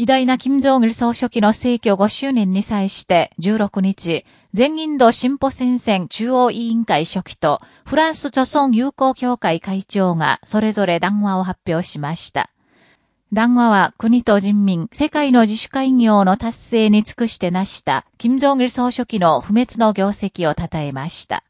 偉大な金正義総書記の逝去5周年に際して16日、全インド進歩戦線中央委員会書記とフランス著村友好協会会長がそれぞれ談話を発表しました。談話は国と人民、世界の自主会業の達成に尽くして成した金正義総書記の不滅の業績を称えました。